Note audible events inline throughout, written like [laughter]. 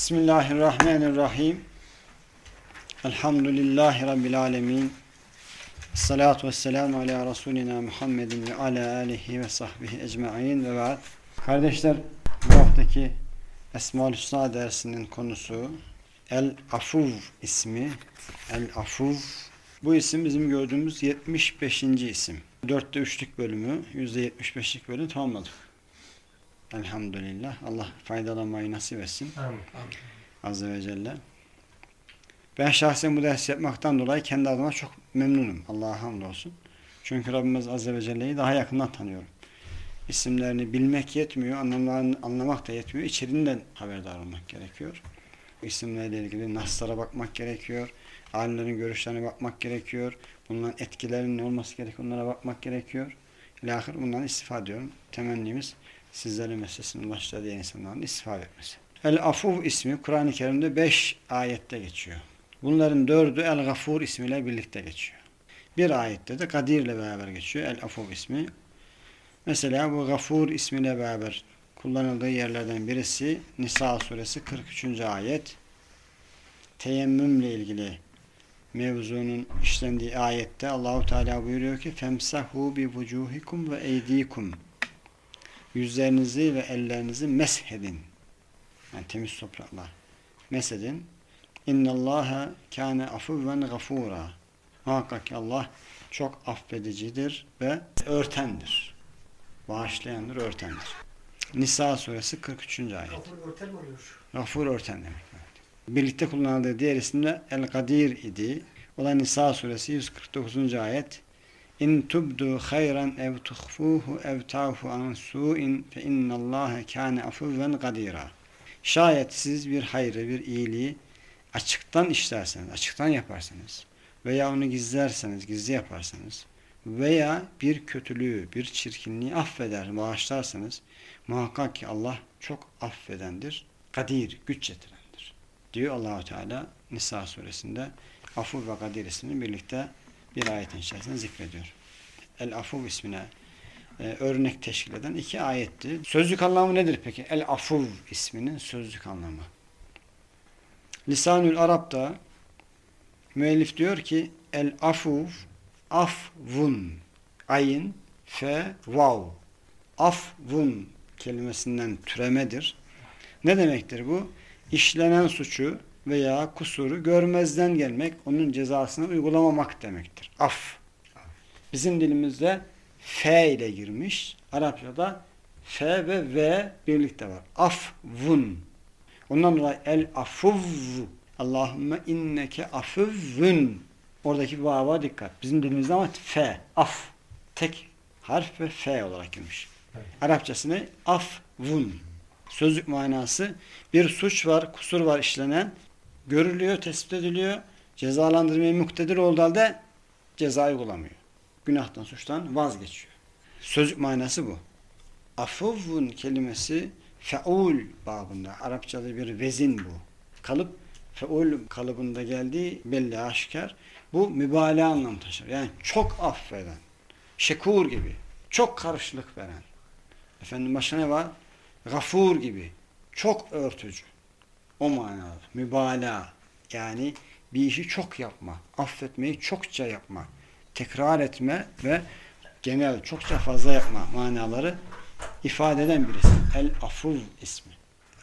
Bismillahirrahmanirrahim. Elhamdülillahi Rabbil alemin. Salatu vesselamu ala Resulina Muhammedin ve ala alihi ve sahbihi ecma'in ve ba'd. Kardeşler bu haftaki Esma-ül Hüsna dersinin konusu El Afuv ismi. El Afuv. Bu isim bizim gördüğümüz 75. isim. Dörtte üçlük bölümü, yüzde 75'lik bölümü tamamladık. Elhamdülillah. Allah faydalanmayı nasip etsin. Amin. Azze ve Celle. Ben şahsen bu dersi yapmaktan dolayı kendi adıma çok memnunum. Allah'a hamdolsun. Çünkü Rabbimiz Azze ve Celle'yi daha yakından tanıyorum. İsimlerini bilmek yetmiyor, anlamlarını anlamak da yetmiyor. İçeriğinden haberdar olmak gerekiyor. İsimlerle ilgili naslara bakmak gerekiyor. Alimlerin görüşlerine bakmak gerekiyor. Bunların etkilerinin ne olması gerekiyor, onlara bakmak gerekiyor. İlahir bundan istifade ediyorum. Temennimiz sizlerin meselesinin diye insanların istifade etmesi. El-Afuv ismi Kur'an-ı Kerim'de 5 ayette geçiyor. Bunların dördü El-Gafur ismiyle birlikte geçiyor. Bir ayette de Kadir ile beraber geçiyor. El-Afuv ismi. Mesela bu Gafur ismiyle beraber kullanıldığı yerlerden birisi Nisa suresi 43. ayet. Teyemmümle ilgili mevzunun işlendiği ayette Allahu Teala buyuruyor ki femsahu bi vucuhikum ve eydikum yüzlerinizi ve ellerinizi meshedin. Yani temiz toprakla mesedin. İnnallâhe kâne afuvven gafûrâ. Muhakkak ki Allah çok affedicidir ve örtendir. Bağışlayandır, örtendir. Nisa suresi 43. ayet. Örtel mi oluyor? Gafur örten demek. Evet. Birlikte kullanıldığı diğer isim de El-Kadir idi. O da Nisa suresi 149. ayet. İn tubdu hayran ev tuhfuhu ev ta'fu an su'in fe innallâhe kâne afuvven kadîrâ. Şayet siz bir hayrı, bir iyiliği açıktan işlerseniz, açıktan yaparsanız veya onu gizlerseniz, gizli yaparsanız veya bir kötülüğü, bir çirkinliği affeder, bağışlarsanız muhakkak ki Allah çok affedendir, kadir, güç yetirendir. Diyor Allahu Teala Nisa suresinde Afu ve Kadir ismini birlikte bir ayetin içerisinde zikrediyor. El Afuv ismine e, örnek teşkil eden iki ayetti. Sözlük anlamı nedir peki? El Afuv isminin sözlük anlamı. Lisanül Arap'ta müellif diyor ki El Afuv afvun ayın fe vav afvun kelimesinden türemedir. Ne demektir bu? İşlenen suçu veya kusuru görmezden gelmek, onun cezasını uygulamamak demektir. Af. Bizim dilimizde F ile girmiş. Arapçada F ve V birlikte var. Afvun. Ondan dolayı el afuv. Allahümme inneke afuvvun. Oradaki vava dikkat. Bizim dilimizde ama F. Af. Tek harf ve F olarak girmiş. Evet. Arapçasını afvun. Sözlük manası bir suç var, kusur var işlenen. Görülüyor, tespit ediliyor. Cezalandırmaya muktedir olduğu halde ceza uygulamıyor. Günahtan, suçtan vazgeçiyor. Sözlük manası bu. Afuvun kelimesi feul babında. Arapçada bir vezin bu. Kalıp feul kalıbında geldiği belli aşikar. Bu mübalağa anlamı taşır. Yani çok affeden. Şekur gibi. Çok karşılık veren. Efendim başka ne var? Gafur gibi. Çok örtücü. O manada. Mübalağa. Yani bir işi çok yapma. Affetmeyi çokça yapma. Tekrar etme ve genel çokça fazla yapma manaları ifade eden birisi. El-Afuv ismi.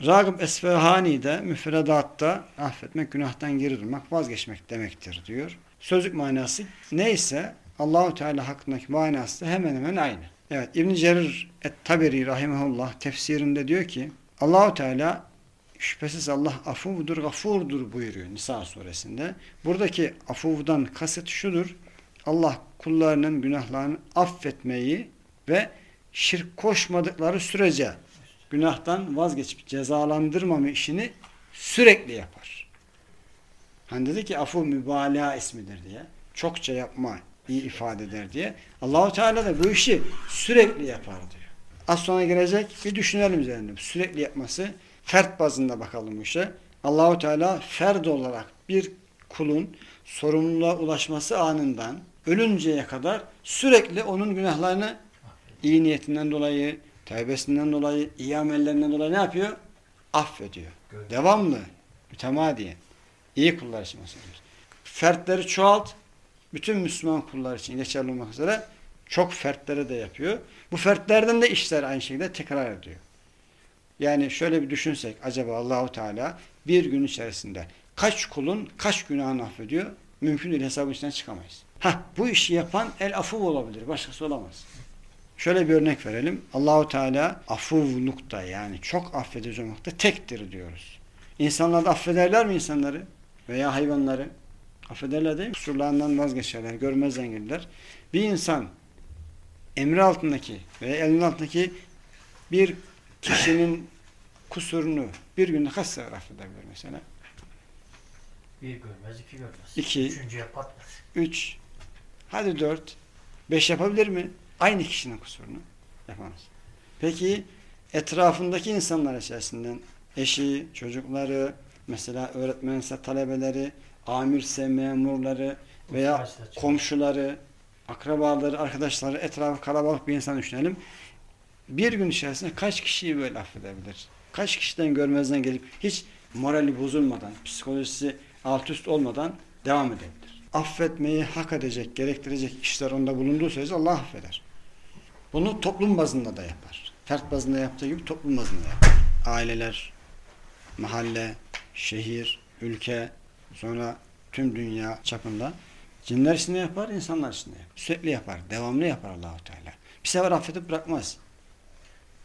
Ragıb Esfahani de müfredatta affetmek, günahtan geri durmak, vazgeçmek demektir diyor. Sözlük manası neyse Allahu Teala hakkındaki manası da hemen hemen aynı. Evet İbn Cerir et-Taberi rahimehullah tefsirinde diyor ki Allahu Teala şüphesiz Allah afuvdur, gafurdur buyuruyor Nisa suresinde. Buradaki afuvdan kasıt şudur. Allah kullarının günahlarını affetmeyi ve şirk koşmadıkları sürece günahtan vazgeçip cezalandırmama işini sürekli yapar. Hani dedi ki afu mübalağa ismidir diye. Çokça yapma iyi ifade eder diye. Allahu Teala da bu işi sürekli yapar diyor. Az sonra gelecek bir düşünelim üzerinde. Sürekli yapması fert bazında bakalım işe. Allahu Teala ferd olarak bir kulun sorumluluğa ulaşması anından ölünceye kadar sürekli onun günahlarını iyi niyetinden dolayı, tevbesinden dolayı, iyi amellerinden dolayı ne yapıyor? affediyor. Devamlı, mütemadiyen. İyi kullar için bahsediyoruz. Fertleri çoğalt, bütün Müslüman kullar için geçerli olmak üzere çok fertlere de yapıyor. Bu fertlerden de işler aynı şekilde tekrar ediyor. Yani şöyle bir düşünsek acaba Allahu Teala bir gün içerisinde kaç kulun kaç günahını affediyor? Mümkün değil hesabın içinden çıkamayız. Ha bu işi yapan el afuv olabilir. Başkası olamaz. Şöyle bir örnek verelim. Allahu Teala afuvlukta yani çok affedici olmakta tektir diyoruz. İnsanlar da affederler mi insanları? Veya hayvanları? Affederler değil mi? Kusurlarından vazgeçerler, görmezden gelirler. Bir insan emri altındaki veya elinin altındaki bir kişinin kusurunu bir günde kaç sefer affedebilir mesela? Bir görmez, iki görmez. İki. Üçüncüye patlar. Üç, hadi dört, beş yapabilir mi? Aynı kişinin kusurunu yapamaz. Peki etrafındaki insanlar içerisinden eşi, çocukları, mesela öğretmense talebeleri, amirse memurları veya komşuları, akrabaları, arkadaşları, etrafı kalabalık bir insan düşünelim. Bir gün içerisinde kaç kişiyi böyle affedebilir? Kaç kişiden görmezden gelip hiç morali bozulmadan, psikolojisi alt üst olmadan devam edebilir? Affetmeyi hak edecek, gerektirecek işler onda bulunduğu sürece Allah affeder. Bunu toplum bazında da yapar. Fert bazında yaptığı gibi toplum bazında yapar. Aileler, mahalle, şehir, ülke, sonra tüm dünya çapında cinler içinde yapar, insanlar içinde yapar. Sürekli yapar, devamlı yapar Allahu Teala. Bir sefer affedip bırakmaz.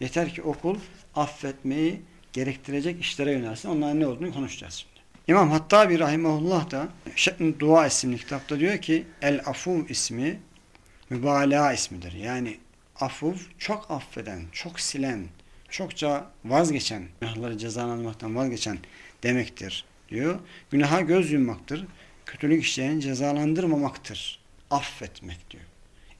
Yeter ki okul affetmeyi gerektirecek işlere yönelsin. Onların ne olduğunu konuşacağız şimdi. İmam Hattabi Rahimahullah da Şe'n Dua isimli kitapta diyor ki El Afuv ismi mübalağa ismidir. Yani afuv çok affeden, çok silen, çokça vazgeçen, günahları cezalandırmaktan vazgeçen demektir diyor. Günaha göz yummaktır. Kötülük işleyen cezalandırmamaktır. Affetmek diyor.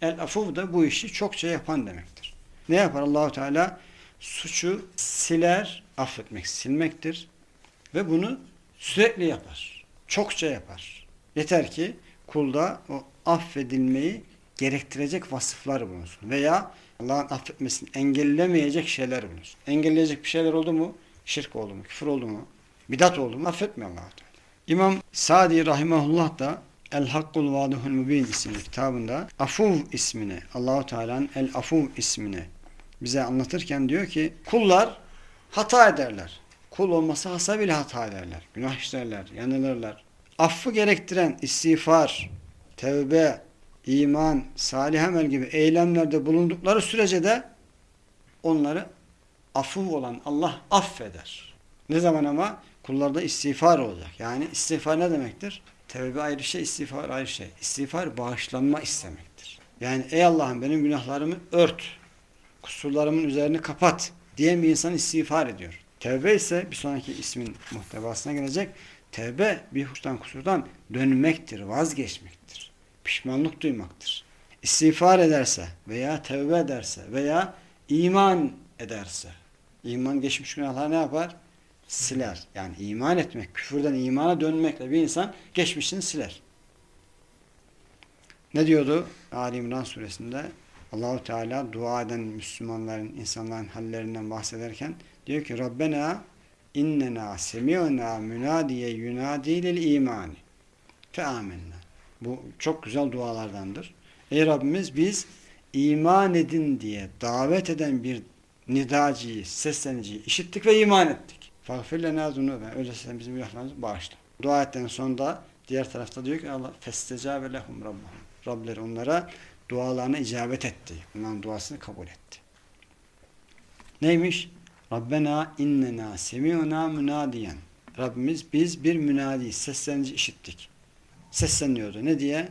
El afuv da bu işi çokça yapan demektir. Ne yapar Allahu Teala? Suçu siler, affetmek silmektir. Ve bunu sürekli yapar. Çokça yapar. Yeter ki kulda o affedilmeyi gerektirecek vasıflar bulunsun. Veya Allah'ın affetmesini engellemeyecek şeyler bulunsun. Engelleyecek bir şeyler oldu mu? Şirk oldu mu? Küfür oldu mu? Bidat oldu mu? Affetmiyor allah Teala. İmam Sadi Rahimahullah da El Hakkul Vadihul Mubin isimli kitabında Afuv ismini, Allahu Teala'nın El Afuv ismini bize anlatırken diyor ki kullar hata ederler. Kul olması hasabıyla hata ederler. Günah işlerler, yanılırlar. Affı gerektiren istiğfar, tevbe, iman, salih amel gibi eylemlerde bulundukları sürece de onları afuv olan Allah affeder. Ne zaman ama? Kullarda istiğfar olacak. Yani istiğfar ne demektir? Tevbe ayrı şey, istiğfar ayrı şey. İstiğfar bağışlanma istemektir. Yani ey Allah'ım benim günahlarımı ört, kusurlarımın üzerini kapat diyen bir insan istiğfar ediyor. Tevbe ise bir sonraki ismin muhtevasına gelecek. Tevbe bir huştan kusurdan dönmektir, vazgeçmektir. Pişmanlık duymaktır. İstiğfar ederse veya tevbe ederse veya iman ederse iman geçmiş günahlar ne yapar? Siler. Yani iman etmek, küfürden imana dönmekle bir insan geçmişini siler. Ne diyordu Ali İmran suresinde? Allahu Teala dua eden Müslümanların, insanların hallerinden bahsederken diyor ki Rabbena innena semi'na münadiye yunadi lil imani fe amenna. Bu çok güzel dualardandır. Ey Rabbimiz biz iman edin diye davet eden bir nidacıyı, sesleniciyi işittik ve iman ettik. Fagfir lena zunuben. Öyleyse sen bizim günahlarımızı bağışla. Dua etten sonunda diğer tarafta diyor ki Allah festecabe lehum rabbahum. Rableri onlara dualarına icabet etti. Onların duasını kabul etti. Neymiş? Rabbena innena semi'una münadiyen. Rabbimiz biz bir münadi, seslenici işittik. Sesleniyordu. Ne diye?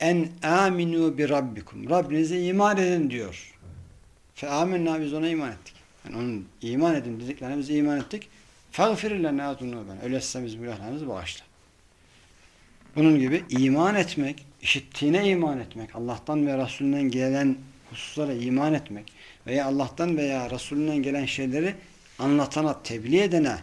En aminu bi rabbikum. Rabbinize iman edin diyor. Fe aminna biz ona iman ettik. Yani onun iman edin dediklerine iman ettik. Fagfir lena zunuben. Öyleyse biz günahlarımızı bağışla. Bunun gibi iman etmek, işittiğine iman etmek, Allah'tan ve Resulünden gelen hususlara iman etmek veya Allah'tan veya Resulünden gelen şeyleri anlatana, tebliğ edene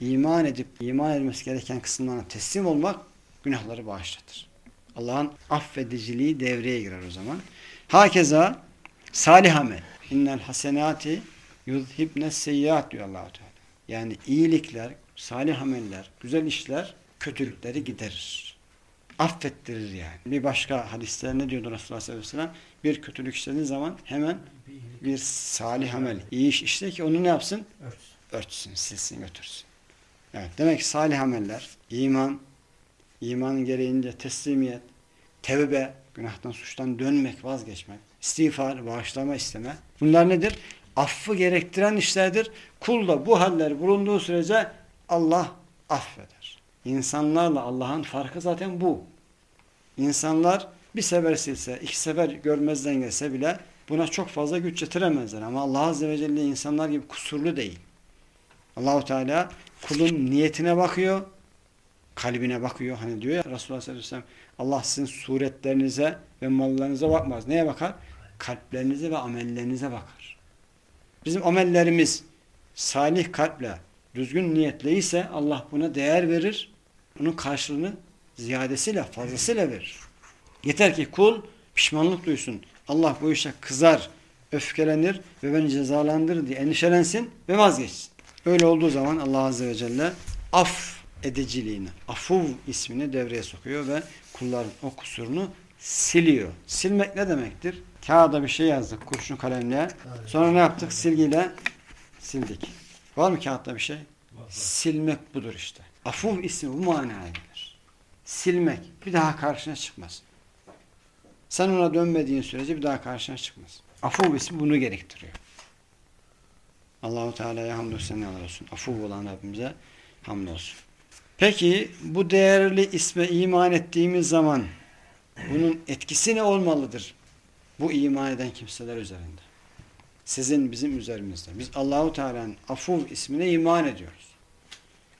iman edip iman edilmesi gereken kısımlarına teslim olmak günahları bağışlatır. Allah'ın affediciliği devreye girer o zaman. Hakeza salih amel. İnnel hasenati yuzhibne seyyiat diyor allah Teala. yani iyilikler, salih ameller, güzel işler kötülükleri giderir. Affettirir yani. Bir başka hadisler ne diyordu Resulullah sallallahu aleyhi ve sellem? Bir kötülük işlediğin zaman hemen Bir salih amel, iyi iş işle ki onu ne yapsın? örtsün. örtsün, silsin, götürsün. Evet, demek ki salih ameller, iman, imanın gereğince teslimiyet, tevbe, günahtan, suçtan dönmek, vazgeçmek, istiğfar, bağışlama isteme. Bunlar nedir? Affı gerektiren işlerdir. Kul da bu haller bulunduğu sürece Allah affeder. İnsanlarla Allah'ın farkı zaten bu. İnsanlar bir sefer silse, iki sefer görmezden gelse bile buna çok fazla güç yetiremezler. Ama Allah Azze ve Celle insanlar gibi kusurlu değil. Allahu Teala kulun niyetine bakıyor, kalbine bakıyor. Hani diyor ya Resulullah sallallahu aleyhi ve sellem Allah sizin suretlerinize ve mallarınıza bakmaz. Neye bakar? Kalplerinize ve amellerinize bakar. Bizim amellerimiz salih kalple, düzgün niyetle ise Allah buna değer verir. Bunun karşılığını ziyadesiyle, fazlasıyla verir. Yeter ki kul pişmanlık duysun. Allah bu işe kızar, öfkelenir ve beni cezalandırır diye endişelensin ve vazgeçsin. Öyle olduğu zaman Allah Azze ve Celle af ediciliğini, afuv ismini devreye sokuyor ve kulların o kusurunu siliyor. Silmek ne demektir? Kağıda bir şey yazdık kurşun kalemle. Sonra ne yaptık? Silgiyle sildik. Var mı kağıtta bir şey? Silmek budur işte. Afuv ismi bu manaya gelir. Silmek. Bir daha karşına çıkmaz. Sen ona dönmediğin sürece bir daha karşına çıkmaz. Afuv ismi bunu gerektiriyor. Allahu Teala'ya hamdü senalar olsun. Afuv olan Rabbimize hamdolsun. Peki bu değerli isme iman ettiğimiz zaman bunun etkisi ne olmalıdır? Bu iman eden kimseler üzerinde. Sizin bizim üzerimizde. Biz Allahu Teala'nın Afuv ismine iman ediyoruz.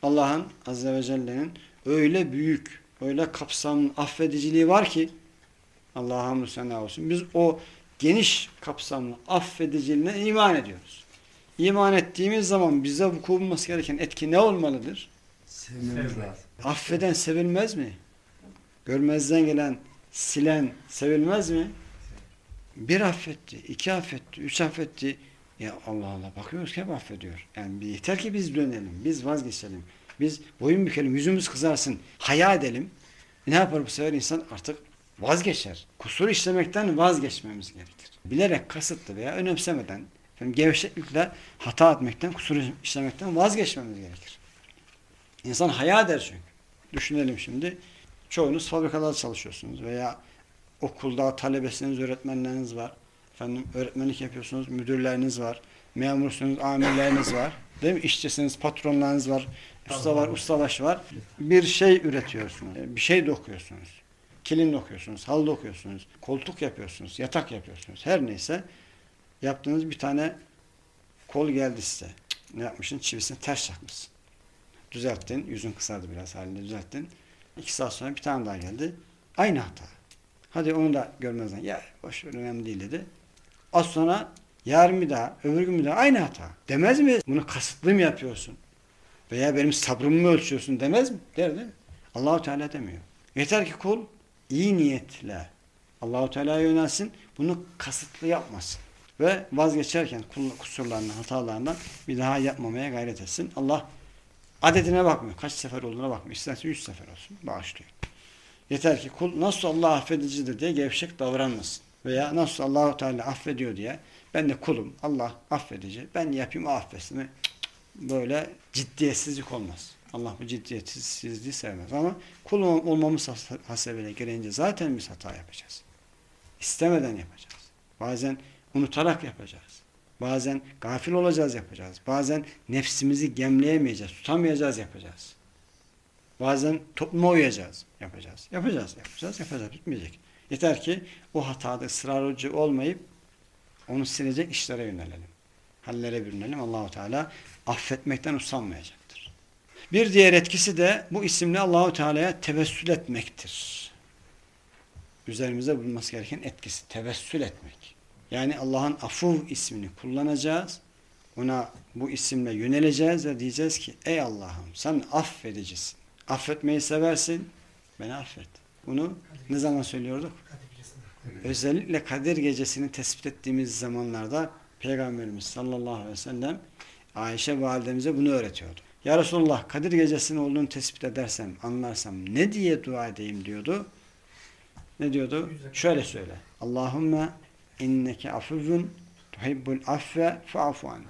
Allah'ın Azze ve Celle'nin öyle büyük, öyle kapsamlı affediciliği var ki Allah'a hamdü senalar olsun. Biz o geniş kapsamlı affediciliğine iman ediyoruz. İman ettiğimiz zaman bize vuku bulması gereken etki ne olmalıdır? Lazım. Affeden sevilmez mi? Görmezden gelen, silen sevilmez mi? Bir affetti, iki affetti, üç affetti. Ya Allah Allah bakıyoruz ki hep affediyor. Yani yeter ki biz dönelim, biz vazgeçelim. Biz boyun bükelim, yüzümüz kızarsın, haya edelim. Ne yapar bu sefer insan artık vazgeçer. Kusur işlemekten vazgeçmemiz gerekir. Bilerek, kasıtlı veya önemsemeden, efendim, gevşeklikle hata etmekten, kusur işlemekten vazgeçmemiz gerekir. İnsan haya eder çünkü. Düşünelim şimdi. Çoğunuz fabrikalarda çalışıyorsunuz veya okulda talebesiniz, öğretmenleriniz var. Efendim öğretmenlik yapıyorsunuz, müdürleriniz var. Memursunuz, amirleriniz var. Değil mi? İşçisiniz, patronlarınız var. Usta var, ustabaşı var. Bir şey üretiyorsunuz. Bir şey dokuyorsunuz. Kilim dokuyorsunuz, halı dokuyorsunuz, koltuk yapıyorsunuz, yatak yapıyorsunuz. Her neyse yaptığınız bir tane kol geldi size. Ne yapmışsın? Çivisini ters çakmışsın. Düzelttin. Yüzün kısardı biraz halinde düzelttin. İki saat sonra bir tane daha geldi. Aynı hata. Hadi onu da görmezden. Ya boş ver önemli değil dedi. Az sonra yarın bir daha, öbür gün bir daha aynı hata. Demez mi? Bunu kasıtlı mı yapıyorsun? Veya benim sabrımı mı ölçüyorsun demez mi? Der değil mi? Allahu Teala demiyor. Yeter ki kul iyi niyetle Allahu Teala'ya yönelsin. Bunu kasıtlı yapmasın. Ve vazgeçerken kusurlarından, hatalarından bir daha yapmamaya gayret etsin. Allah adedine bakmıyor. Kaç sefer olduğuna bakmıyor. İsterse üç sefer olsun. Bağışlıyor. Yeter ki kul nasıl Allah affedicidir diye gevşek davranmasın. Veya nasıl Allahu Teala affediyor diye ben de kulum. Allah affedici. Ben yapayım o affetsin. Böyle ciddiyetsizlik olmaz. Allah bu ciddiyetsizliği sevmez. Ama kul ol- olmamız has- hasebiyle gelince zaten biz hata yapacağız. İstemeden yapacağız. Bazen unutarak yapacağız. Bazen gafil olacağız yapacağız. Bazen nefsimizi gemleyemeyeceğiz, tutamayacağız yapacağız. Bazen topluma uyacağız, yapacağız. Yapacağız, yapacağız, yapacağız. Bitmeyecek. Yeter ki o hatada ısrarcı olmayıp onu silecek işlere yönelelim. Hallere bürünelim. Allahu Teala affetmekten usanmayacaktır. Bir diğer etkisi de bu isimle Allahu Teala'ya tevessül etmektir. Üzerimize bulunması gereken etkisi tevessül etmek. Yani Allah'ın afuv ismini kullanacağız. Ona bu isimle yöneleceğiz ve diyeceğiz ki ey Allah'ım sen affedicisin. Affetmeyi seversin. Beni affet. Bunu ne zaman söylüyorduk? Özellikle Kadir gecesini tespit ettiğimiz zamanlarda Peygamberimiz sallallahu aleyhi ve sellem Ayşe validemize bunu öğretiyordu. Ya Resulullah Kadir gecesinin olduğunu tespit edersem, anlarsam ne diye dua edeyim diyordu. Ne diyordu? Şöyle söyle. Allahümme inneke afuvun tuhibbul affe fa'fu anni.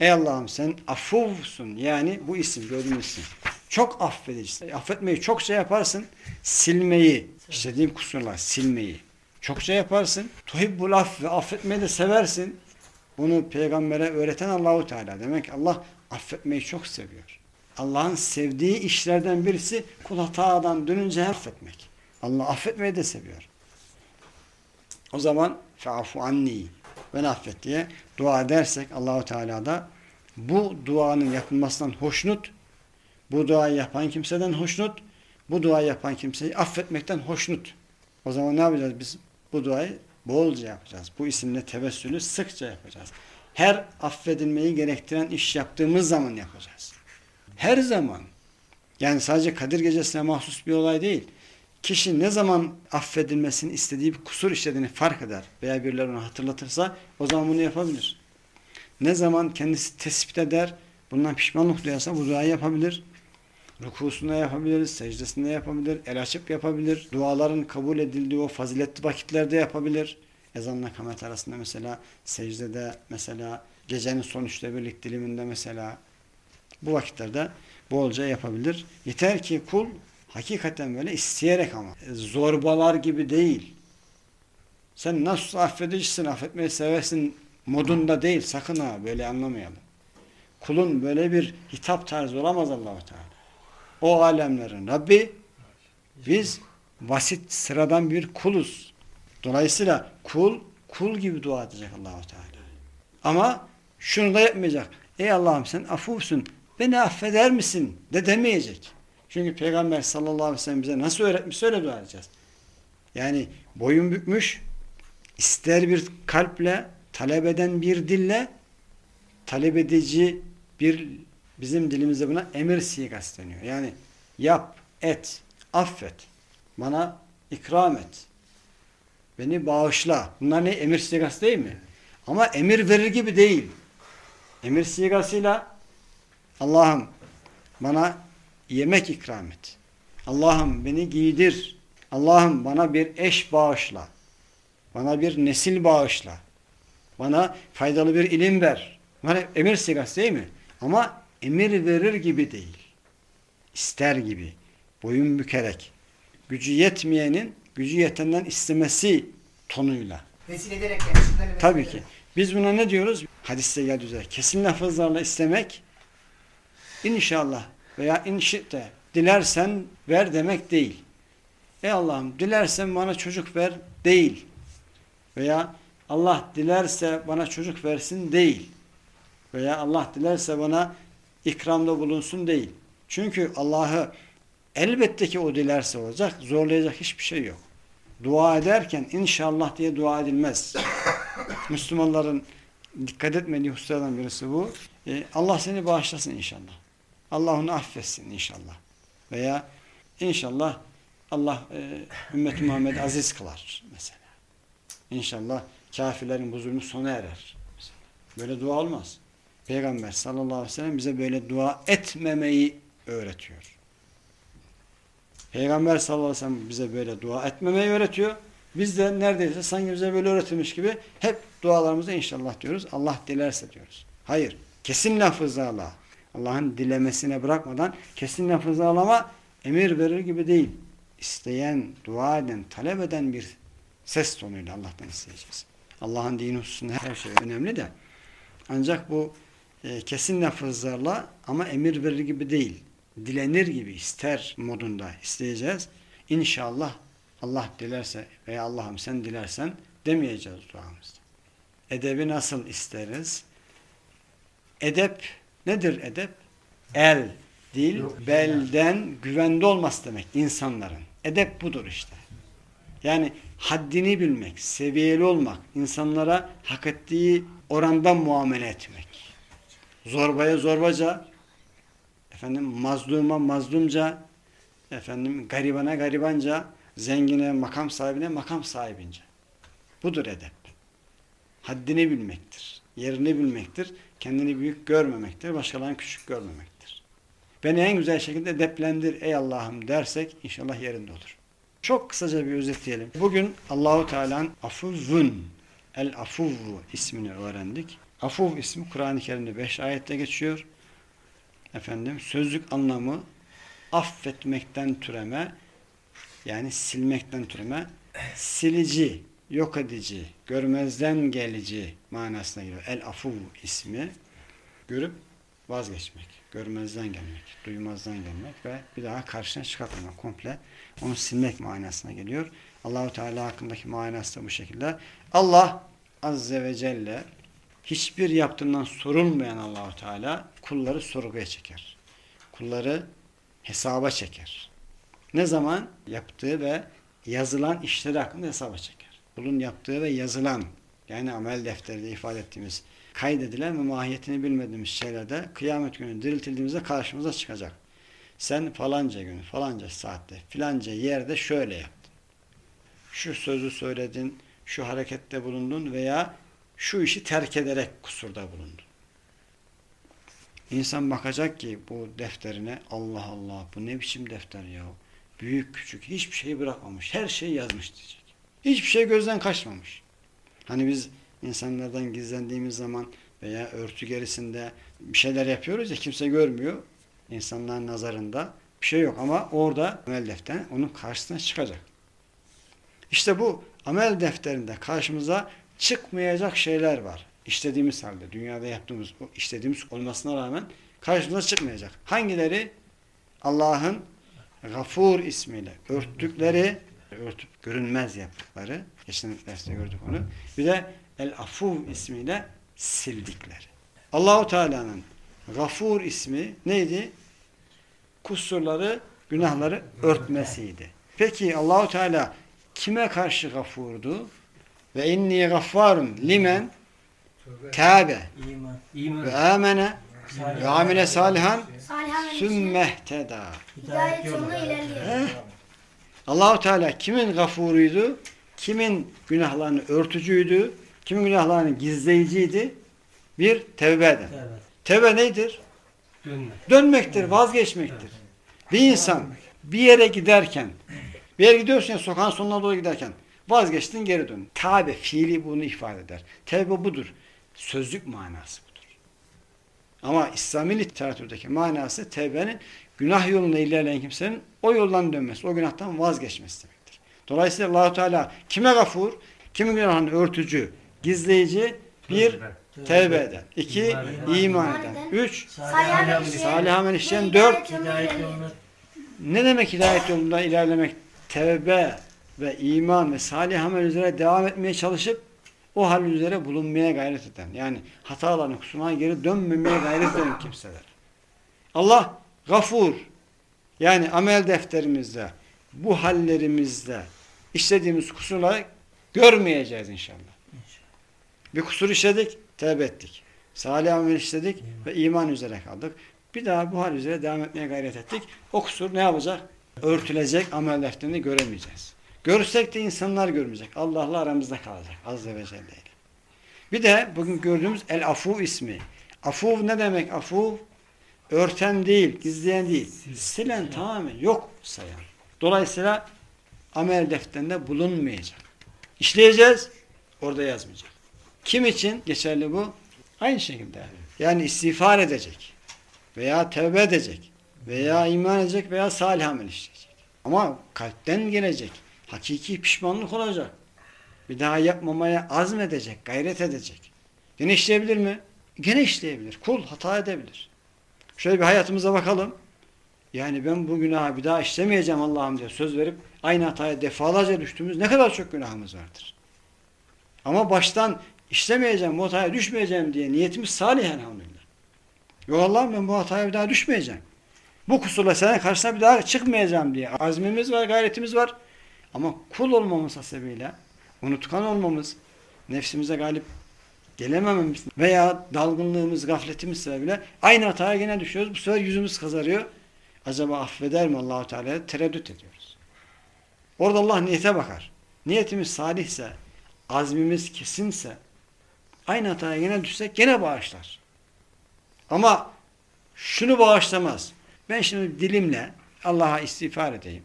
Ey Allah'ım sen afuvsun. Yani bu isim, gördüğün isim. Çok affedicisin. Affetmeyi çok şey yaparsın. Silmeyi, işlediğim kusurlar, silmeyi. Çok şey yaparsın. Tuhibbul affe, affetmeyi de seversin. Bunu peygambere öğreten Allahu Teala. Demek ki Allah affetmeyi çok seviyor. Allah'ın sevdiği işlerden birisi kul hatadan dönünce affetmek. Allah affetmeyi de seviyor. O zaman fe'afu anni ben affet diye dua edersek Allahu Teala da bu duanın yapılmasından hoşnut, bu duayı yapan kimseden hoşnut, bu duayı yapan kimseyi affetmekten hoşnut. O zaman ne yapacağız biz? Bu duayı bolca yapacağız. Bu isimle tevessülü sıkça yapacağız. Her affedilmeyi gerektiren iş yaptığımız zaman yapacağız. Her zaman. Yani sadece Kadir Gecesi'ne mahsus bir olay değil. Kişi ne zaman affedilmesini istediği bir kusur işlediğini fark eder veya birileri onu hatırlatırsa o zaman bunu yapabilir. Ne zaman kendisi tespit eder, bundan pişmanlık duyarsa bu duayı yapabilir. Rukusunda yapabilir, secdesinde yapabilir, el açıp yapabilir. Duaların kabul edildiği o faziletli vakitlerde yapabilir. Ezanla kamet arasında mesela secdede mesela gecenin son üçte birlik diliminde mesela bu vakitlerde bolca yapabilir. Yeter ki kul hakikaten böyle isteyerek ama zorbalar gibi değil. Sen nasıl affedicisin, affetmeyi seversin modunda değil. Sakın ha böyle anlamayalım. Kulun böyle bir hitap tarzı olamaz Allahu Teala. O alemlerin Rabbi biz basit sıradan bir kuluz. Dolayısıyla kul kul gibi dua edecek Allahu Teala. Ama şunu da yapmayacak. Ey Allah'ım sen afufsun. Beni affeder misin? de demeyecek. Çünkü Peygamber sallallahu aleyhi ve sellem bize nasıl öğretmiş öyle dua edeceğiz. Yani boyun bükmüş, ister bir kalple, talep eden bir dille, talep edici bir bizim dilimizde buna emir sigası deniyor. Yani yap, et, affet, bana ikram et, beni bağışla. Bunlar ne? Emir sigası değil mi? Ama emir verir gibi değil. Emir sigasıyla Allah'ım bana yemek ikram et. Allah'ım beni giydir. Allah'ım bana bir eş bağışla. Bana bir nesil bağışla. Bana faydalı bir ilim ver. Bunlar emir sigası değil mi? Ama emir verir gibi değil. İster gibi. Boyun bükerek. Gücü yetmeyenin gücü yetenden istemesi tonuyla. Vesile ederek yani. Tabii ki. Biz buna ne diyoruz? Hadiste geldiği üzere. Kesin lafızlarla istemek inşallah veya inşitte dilersen ver demek değil. Ey Allah'ım dilersen bana çocuk ver değil. Veya Allah dilerse bana çocuk versin değil. Veya Allah dilerse bana ikramda bulunsun değil. Çünkü Allah'ı elbette ki o dilerse olacak. Zorlayacak hiçbir şey yok. Dua ederken inşallah diye dua edilmez. [coughs] Müslümanların dikkat etmediği hususlardan birisi bu. E, Allah seni bağışlasın inşallah. Allah onu affetsin inşallah. Veya inşallah Allah e, ümmeti [coughs] Muhammed aziz kılar mesela. İnşallah kafirlerin bu zulmü sona erer. Mesela. Böyle dua olmaz. Peygamber sallallahu aleyhi ve sellem bize böyle dua etmemeyi öğretiyor. Peygamber sallallahu aleyhi ve sellem bize böyle dua etmemeyi öğretiyor. Biz de neredeyse sanki bize böyle öğretilmiş gibi hep dualarımızda inşallah diyoruz. Allah dilerse diyoruz. Hayır. Kesin lafızlarla Allah'ın dilemesine bırakmadan kesin lafızlarlama emir verir gibi değil. İsteyen, dua eden, talep eden bir ses tonuyla Allah'tan isteyeceğiz. Allah'ın dini hususunda her şey önemli de ancak bu e, kesin lafızlarla ama emir verir gibi değil. Dilenir gibi ister modunda isteyeceğiz. İnşallah Allah dilerse veya Allah'ım sen dilersen demeyeceğiz duamızda. Edebi nasıl isteriz? Edep nedir edep? El, dil, belden güvende olması demek insanların. Edep budur işte. Yani haddini bilmek, seviyeli olmak, insanlara hak ettiği oranda muamele etmek. Zorbaya zorbaca, efendim mazluma mazlumca, efendim garibana garibanca, zengine makam sahibine makam sahibince. Budur edep. Haddini bilmektir. yerini bilmektir. Kendini büyük görmemektir. Başkalarını küçük görmemektir. Beni en güzel şekilde edeplendir ey Allah'ım dersek inşallah yerinde olur. Çok kısaca bir özetleyelim. Bugün Allahu Teala'nın afuvun el afuvvu ismini öğrendik. Afuv ismi Kur'an-ı Kerim'de 5 ayette geçiyor. Efendim sözlük anlamı affetmekten türeme yani silmekten türeme silici, yok edici, görmezden gelici manasına geliyor. El afuv ismi görüp vazgeçmek, görmezden gelmek, duymazdan gelmek ve bir daha karşına çıkartmamak komple onu silmek manasına geliyor. Allahu Teala hakkındaki manası da bu şekilde. Allah Azze ve Celle hiçbir yaptığından sorulmayan Allahu Teala kulları sorguya çeker. Kulları hesaba çeker. Ne zaman? Yaptığı ve yazılan işleri hakkında hesaba çeker. Kulun yaptığı ve yazılan yani amel defterinde ifade ettiğimiz kaydedilen ve mahiyetini bilmediğimiz şeylerde kıyamet günü diriltildiğimizde karşımıza çıkacak. Sen falanca günü, falanca saatte, filanca yerde şöyle yaptın. Şu sözü söyledin, şu harekette bulundun veya şu işi terk ederek kusurda bulundun. İnsan bakacak ki bu defterine Allah Allah bu ne biçim defter ya. Büyük küçük hiçbir şeyi bırakmamış. Her şeyi yazmış diyecek. Hiçbir şey gözden kaçmamış. Hani biz insanlardan gizlendiğimiz zaman veya örtü gerisinde bir şeyler yapıyoruz ya kimse görmüyor. İnsanların nazarında bir şey yok ama orada amel defter onun karşısına çıkacak. İşte bu amel defterinde karşımıza çıkmayacak şeyler var. İşlediğimiz halde, dünyada yaptığımız, işlediğimiz olmasına rağmen karşımıza çıkmayacak. Hangileri? Allah'ın Gafur ismiyle örttükleri, örtüp görünmez yaptıkları, geçen derste gördük onu. Bir de El Afuv ismiyle sildikleri. Allahu Teala'nın Gafur ismi neydi? Kusurları, günahları örtmesiydi. Peki Allahu Teala kime karşı gafurdu? Ve inni gaffarun limen tâbe İman. İman. ve amene ve amile salihan sümmehteda. Allahu Teala kimin gafuruydu? Kimin günahlarını örtücüydü? Kimin günahlarını gizleyiciydi? Bir tevbe eden. Tevbe nedir? Dönme. Dönmektir, vazgeçmektir. Bir insan bir yere giderken, bir yere gidiyorsun ya sokağın sonuna doğru giderken vazgeçtin geri dön. Tabe fiili bunu ifade eder. Tevbe budur. Sözlük manası budur. Ama İslami literatürdeki manası tevbenin günah yolunda ilerleyen kimsenin o yoldan dönmesi, o günahtan vazgeçmesi demektir. Dolayısıyla Allahu Teala kime gafur, kimin günahını örtücü, gizleyici, bir tevbe eden, iki İman iman eden. eden, üç Salih amel işleyen, dört ne demek hidayet yolunda ilerlemek? Tevbe ve iman ve salih amel üzere devam etmeye çalışıp o hal üzere bulunmaya gayret eden. Yani hatalarını kusuruna geri dönmemeye gayret eden kimseler. Allah gafur. Yani amel defterimizde, bu hallerimizde işlediğimiz kusurları görmeyeceğiz inşallah. Bir kusur işledik, tevbe ettik. Salih amel işledik ve iman üzere kaldık. Bir daha bu hal üzere devam etmeye gayret ettik. O kusur ne yapacak? Örtülecek, amel defterini göremeyeceğiz. Görsek de insanlar görmeyecek. Allah'la aramızda kalacak. Azze ve Celle ile. Bir de bugün gördüğümüz El Afu ismi. Afu ne demek? Afu örten değil, gizleyen değil. Silen tamamen yok sayan. Dolayısıyla amel defterinde bulunmayacak. İşleyeceğiz, orada yazmayacak. Kim için geçerli bu? Aynı şekilde. Yani istiğfar edecek veya tevbe edecek veya iman edecek veya salih amel işleyecek. Ama kalpten gelecek. Hakiki pişmanlık olacak. Bir daha yapmamaya azmedecek, gayret edecek. Gene işleyebilir mi? Gene işleyebilir. Kul hata edebilir. Şöyle bir hayatımıza bakalım. Yani ben bu günahı bir daha işlemeyeceğim Allah'ım diye söz verip aynı hataya defalarca düştüğümüz ne kadar çok günahımız vardır. Ama baştan işlemeyeceğim, bu hataya düşmeyeceğim diye niyetimiz salih elhamdülillah. Yok Allah'ım ben bu hataya bir daha düşmeyeceğim. Bu kusurla senin karşısına bir daha çıkmayacağım diye azmimiz var, gayretimiz var. Ama kul olmamız hasebiyle, unutkan olmamız, nefsimize galip gelemememiz veya dalgınlığımız, gafletimiz sebebiyle aynı hataya gene düşüyoruz. Bu sefer yüzümüz kızarıyor. Acaba affeder mi Allahu Teala? Tereddüt ediyoruz. Orada Allah niyete bakar. Niyetimiz salihse, azmimiz kesinse, Aynı hataya yine düşsek gene bağışlar. Ama şunu bağışlamaz. Ben şimdi dilimle Allah'a istiğfar edeyim.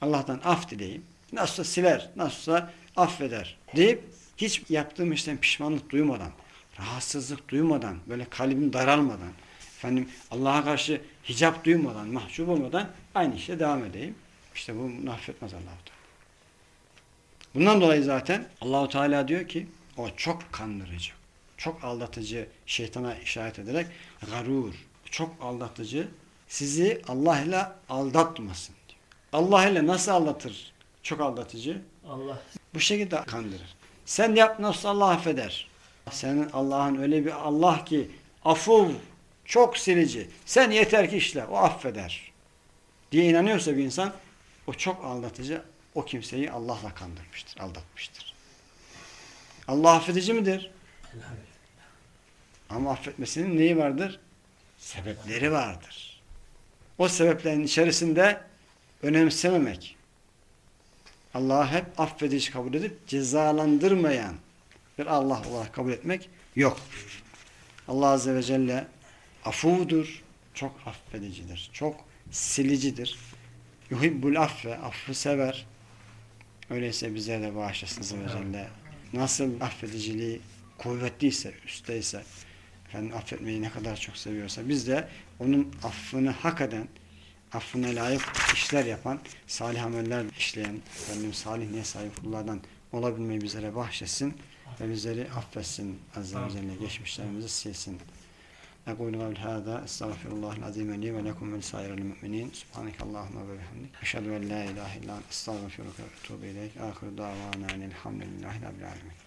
Allah'tan af dileyim. Nasılsa siler, nasılsa affeder deyip hiç yaptığım işten pişmanlık duymadan, rahatsızlık duymadan, böyle kalbim daralmadan, efendim Allah'a karşı hicap duymadan, mahcup olmadan aynı işe devam edeyim. İşte bu affetmez Allah-u Teala. Bundan dolayı zaten Allahu Teala diyor ki o çok kandırıcı, çok aldatıcı şeytana işaret ederek garur, çok aldatıcı sizi Allah ile aldatmasın diyor. Allah ile nasıl aldatır? Çok aldatıcı. Allah Bu şekilde kandırır. Sen yap nasıl Allah affeder. Senin Allah'ın öyle bir Allah ki afuv, çok silici. Sen yeter ki işle, o affeder. Diye inanıyorsa bir insan o çok aldatıcı. O kimseyi Allah'la kandırmıştır, aldatmıştır. Allah affedici midir? Ama affetmesinin neyi vardır? Sebepleri vardır. O sebeplerin içerisinde önemsememek, Allah'ı hep affedici kabul edip cezalandırmayan bir Allah olarak kabul etmek yok. Allah Azze ve Celle afudur, çok affedicidir, çok silicidir. Yuhibbul affe, affı sever. Öyleyse bize de bağışlasın Azze ve Celle. Nasıl affediciliği kuvvetliyse, üstteyse, efendim affetmeyi ne kadar çok seviyorsa biz de onun affını hak eden, affına layık işler yapan, salih ameller işleyen, efendim salih niyet sahibi kullardan olabilmeyi bizlere bahşetsin ve bizleri affetsin Azze ve Celle. Geçmişlerimizi silsin. أقول قول هذا استغفر الله العظيم لي ولكم ولسائر المؤمنين سبحانك اللهم وبحمدك أشهد أن لا إله إلا أنت أستغفرك وأتوب إليك آخر دعوانا أن الحمد لله رب العالمين